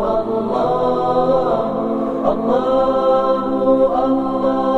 الله الله الله